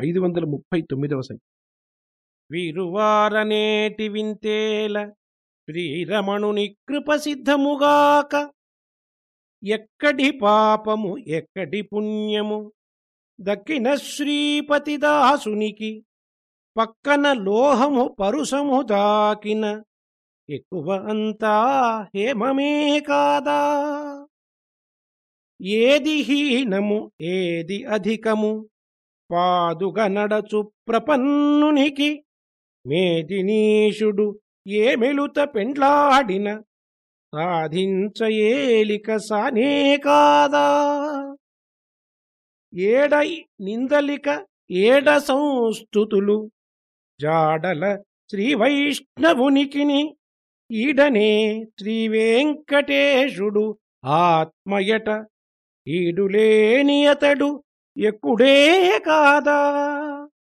ఐదు వందల ముప్పై తొమ్మిదవ సంఖ్య. వీరువారనేటి వింతేల శ్రీరమణుని కృపసిద్ధముగాక ఎక్కడి పాపము ఎక్కడి పుణ్యము? దక్కిన శ్రీపతి దాసునికి పక్కన లోహము పరుసము దాకిన ఎక్కువ అంతా హేమమే కాదా? ఏది హీనము ఏది అధికము? పాదుగ నడచు ప్రపన్నునికి మేదినీషుడు ఏ మెలుత పెండ్లాడిన? సాధించ ఏలిక సానే కాదా? ఏడై నిందలిక ఏడ సంస్థుతులు? జాడల శ్రీవైష్ణవునికిని ఈడనే శ్రీవేంకటేశుడు ఆత్మయట ఈడులేని అతడు ఎక్కుడే కాదా?